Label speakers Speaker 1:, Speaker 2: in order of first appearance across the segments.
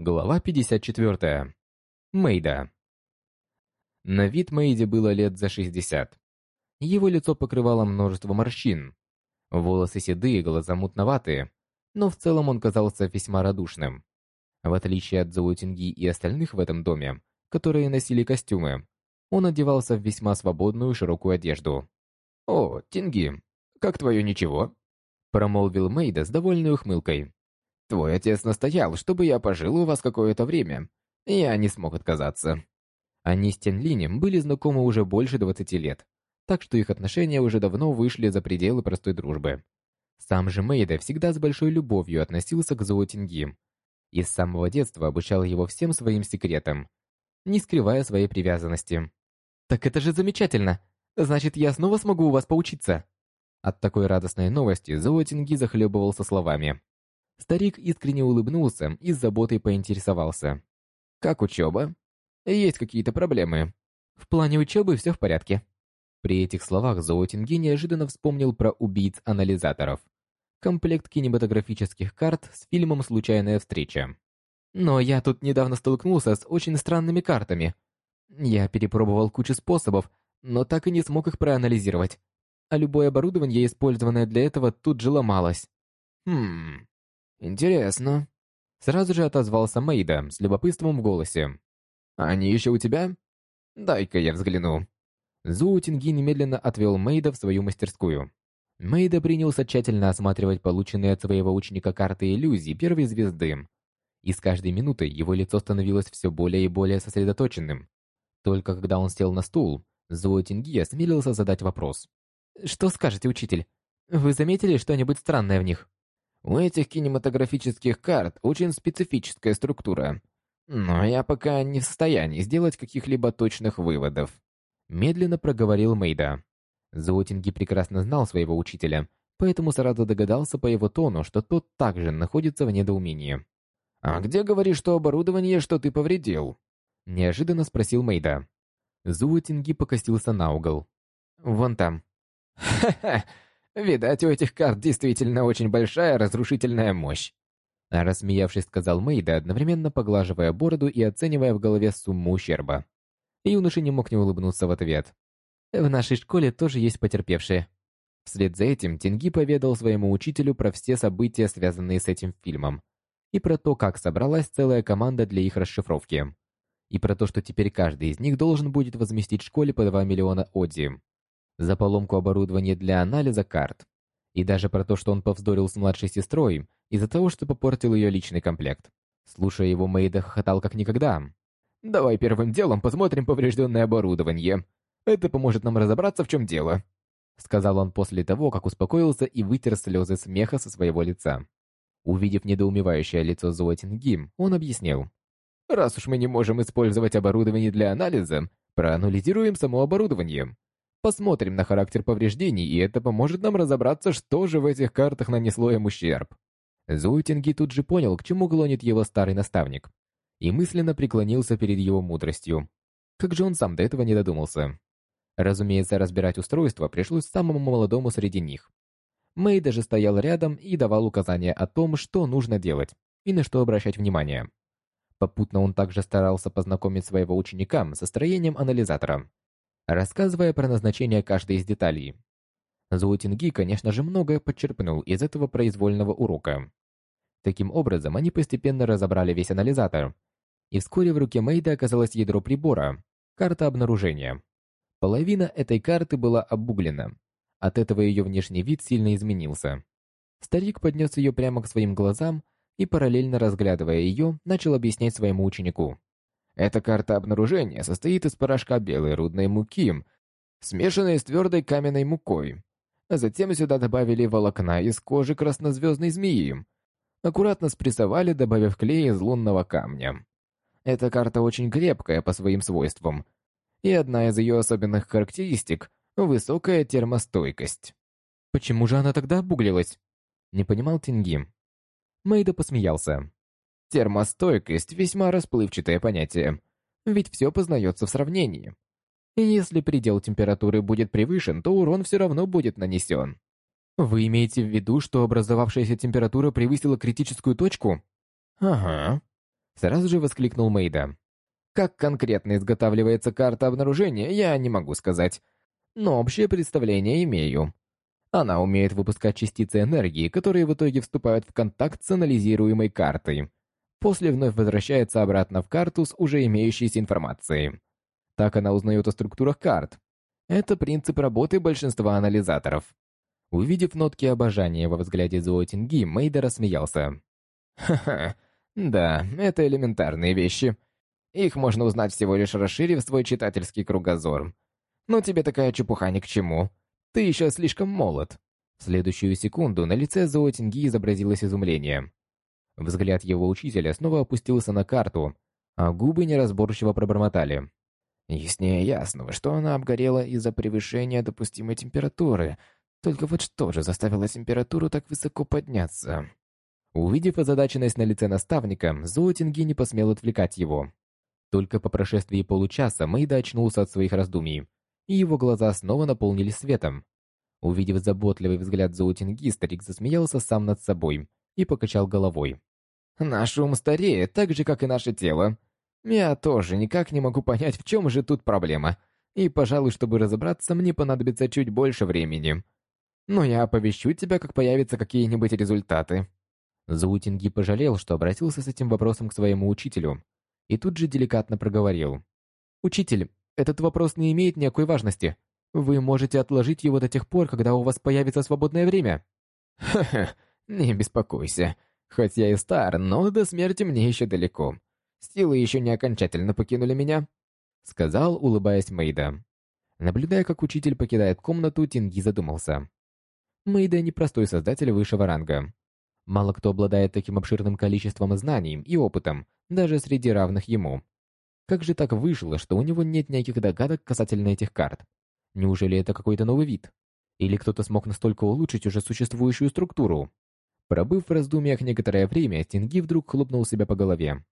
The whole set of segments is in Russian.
Speaker 1: Глава 54. Мейда. На вид Мейде было лет за 60. Его лицо покрывало множество морщин. Волосы седые, глаза мутноватые, но в целом он казался весьма радушным. В отличие от Зоу Тинги и остальных в этом доме, которые носили костюмы, он одевался в весьма свободную широкую одежду. «О, Тинги, как твое ничего?» промолвил Мейда с довольной ухмылкой. «Твой отец настоял, чтобы я пожил у вас какое-то время. Я не смог отказаться». Они с Тянлинем были знакомы уже больше 20 лет, так что их отношения уже давно вышли за пределы простой дружбы. Сам же Мейда всегда с большой любовью относился к Зоу Тинги и с самого детства обучал его всем своим секретам, не скрывая своей привязанности. «Так это же замечательно! Значит, я снова смогу у вас поучиться!» От такой радостной новости Зоотинги захлебывался словами. Старик искренне улыбнулся и с заботой поинтересовался. «Как учеба? Есть какие-то проблемы?» «В плане учебы все в порядке». При этих словах Зоотинги неожиданно вспомнил про убийц-анализаторов. Комплект кинематографических карт с фильмом «Случайная встреча». Но я тут недавно столкнулся с очень странными картами. Я перепробовал кучу способов, но так и не смог их проанализировать а любое оборудование, использованное для этого, тут же ломалось. «Хм, интересно». Сразу же отозвался Мейда с любопытством в голосе. «Они еще у тебя? Дай-ка я взгляну». Зуу Тинги немедленно отвел Мейда в свою мастерскую. Мейда принялся тщательно осматривать полученные от своего ученика карты иллюзий первой звезды. И с каждой минутой его лицо становилось все более и более сосредоточенным. Только когда он сел на стул, Зоо Тинги осмелился задать вопрос. Что скажете, учитель? Вы заметили что-нибудь странное в них? У этих кинематографических карт очень специфическая структура. Но я пока не в состоянии сделать каких-либо точных выводов. Медленно проговорил Мейда. Зоотинги прекрасно знал своего учителя, поэтому сразу догадался по его тону, что тот также находится в недоумении. «А где, говоришь, что оборудование, что ты повредил?» Неожиданно спросил Мейда. Зуотинги покосился на угол. «Вон там», Ха-ха, видать, у этих карт действительно очень большая разрушительная мощь. Рассмеявшись, сказал Мейда, одновременно поглаживая бороду и оценивая в голове сумму ущерба. Юноша не мог не улыбнуться в ответ. В нашей школе тоже есть потерпевшие. Вслед за этим Тинги поведал своему учителю про все события, связанные с этим фильмом, и про то, как собралась целая команда для их расшифровки, и про то, что теперь каждый из них должен будет возместить школе по 2 миллиона оди за поломку оборудования для анализа карт, и даже про то, что он повздорил с младшей сестрой из-за того, что попортил ее личный комплект. Слушая его, Мейда хохотал как никогда. «Давай первым делом посмотрим поврежденное оборудование. Это поможет нам разобраться, в чем дело», сказал он после того, как успокоился и вытер слезы смеха со своего лица. Увидев недоумевающее лицо Зоотинги, он объяснил. «Раз уж мы не можем использовать оборудование для анализа, проанализируем само оборудование. Посмотрим на характер повреждений, и это поможет нам разобраться, что же в этих картах нанесло им ущерб. Зуйтинги тут же понял, к чему клонит его старый наставник, и мысленно преклонился перед его мудростью. Как же он сам до этого не додумался? Разумеется, разбирать устройство пришлось самому молодому среди них. Мэй даже стоял рядом и давал указания о том, что нужно делать и на что обращать внимание. Попутно он также старался познакомить своего ученика со строением анализатора, рассказывая про назначение каждой из деталей. Зоутинги, конечно же, многое подчерпнул из этого произвольного урока. Таким образом, они постепенно разобрали весь анализатор, и вскоре в руке Мэйда оказалось ядро прибора, карта обнаружения. Половина этой карты была обуглена. От этого ее внешний вид сильно изменился. Старик поднес ее прямо к своим глазам и, параллельно разглядывая ее, начал объяснять своему ученику. Эта карта обнаружения состоит из порошка белой рудной муки, смешанной с твердой каменной мукой. А затем сюда добавили волокна из кожи краснозвездной змеи. Аккуратно спрессовали, добавив клей из лунного камня. Эта карта очень крепкая по своим свойствам. И одна из ее особенных характеристик — высокая термостойкость. Почему же она тогда обуглилась? Не понимал Тинги. Мэйда посмеялся. Термостойкость – весьма расплывчатое понятие, ведь все познается в сравнении. Если предел температуры будет превышен, то урон все равно будет нанесен. Вы имеете в виду, что образовавшаяся температура превысила критическую точку? Ага. Сразу же воскликнул Мейда. Как конкретно изготавливается карта обнаружения, я не могу сказать. Но общее представление имею. Она умеет выпускать частицы энергии, которые в итоге вступают в контакт с анализируемой картой. После вновь возвращается обратно в карту с уже имеющейся информацией. Так она узнает о структурах карт. Это принцип работы большинства анализаторов. Увидев нотки обожания во взгляде Зоотинги, Мейда рассмеялся. «Ха-ха, да, это элементарные вещи. Их можно узнать всего лишь расширив свой читательский кругозор. Но тебе такая чепуха ни к чему. Ты еще слишком молод». В следующую секунду на лице Зоотинги изобразилось изумление. Взгляд его учителя снова опустился на карту, а губы неразборчиво пробормотали. Яснее ясного, что она обгорела из-за превышения допустимой температуры. Только вот что же заставило температуру так высоко подняться? Увидев озадаченность на лице наставника, Зоотинги не посмел отвлекать его. Только по прошествии получаса Мэйда очнулся от своих раздумий, и его глаза снова наполнились светом. Увидев заботливый взгляд Зоутинги, старик засмеялся сам над собой и покачал головой. «Наш ум стареет, так же, как и наше тело. Я тоже никак не могу понять, в чем же тут проблема. И, пожалуй, чтобы разобраться, мне понадобится чуть больше времени. Но я оповещу тебя, как появятся какие-нибудь результаты». Заутинги пожалел, что обратился с этим вопросом к своему учителю, и тут же деликатно проговорил. «Учитель, этот вопрос не имеет никакой важности. Вы можете отложить его до тех пор, когда у вас появится свободное время». «Ха-ха, не беспокойся. Хоть я и стар, но до смерти мне еще далеко. Силы еще не окончательно покинули меня», — сказал, улыбаясь Мейда. Наблюдая, как учитель покидает комнату, Тинги задумался. Мейда — непростой создатель высшего ранга. Мало кто обладает таким обширным количеством знаний и опытом, даже среди равных ему. Как же так вышло, что у него нет никаких догадок касательно этих карт? Неужели это какой-то новый вид? Или кто-то смог настолько улучшить уже существующую структуру? Пробыв в раздумьях некоторое время, Тинги вдруг хлопнул себя по голове.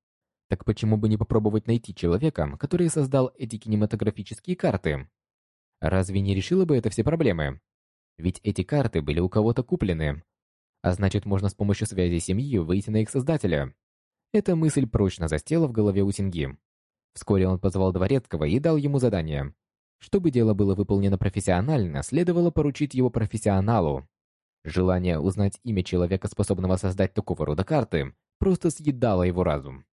Speaker 1: Так почему бы не попробовать найти человека, который создал эти кинематографические карты? Разве не решило бы это все проблемы? Ведь эти карты были у кого-то куплены. А значит, можно с помощью связи семьи выйти на их создателя. Эта мысль прочно застела в голове у Тинги. Вскоре он позвал Дворецкого и дал ему задание. Чтобы дело было выполнено профессионально, следовало поручить его профессионалу. Желание узнать имя человека, способного создать такого рода карты, просто съедало его разум.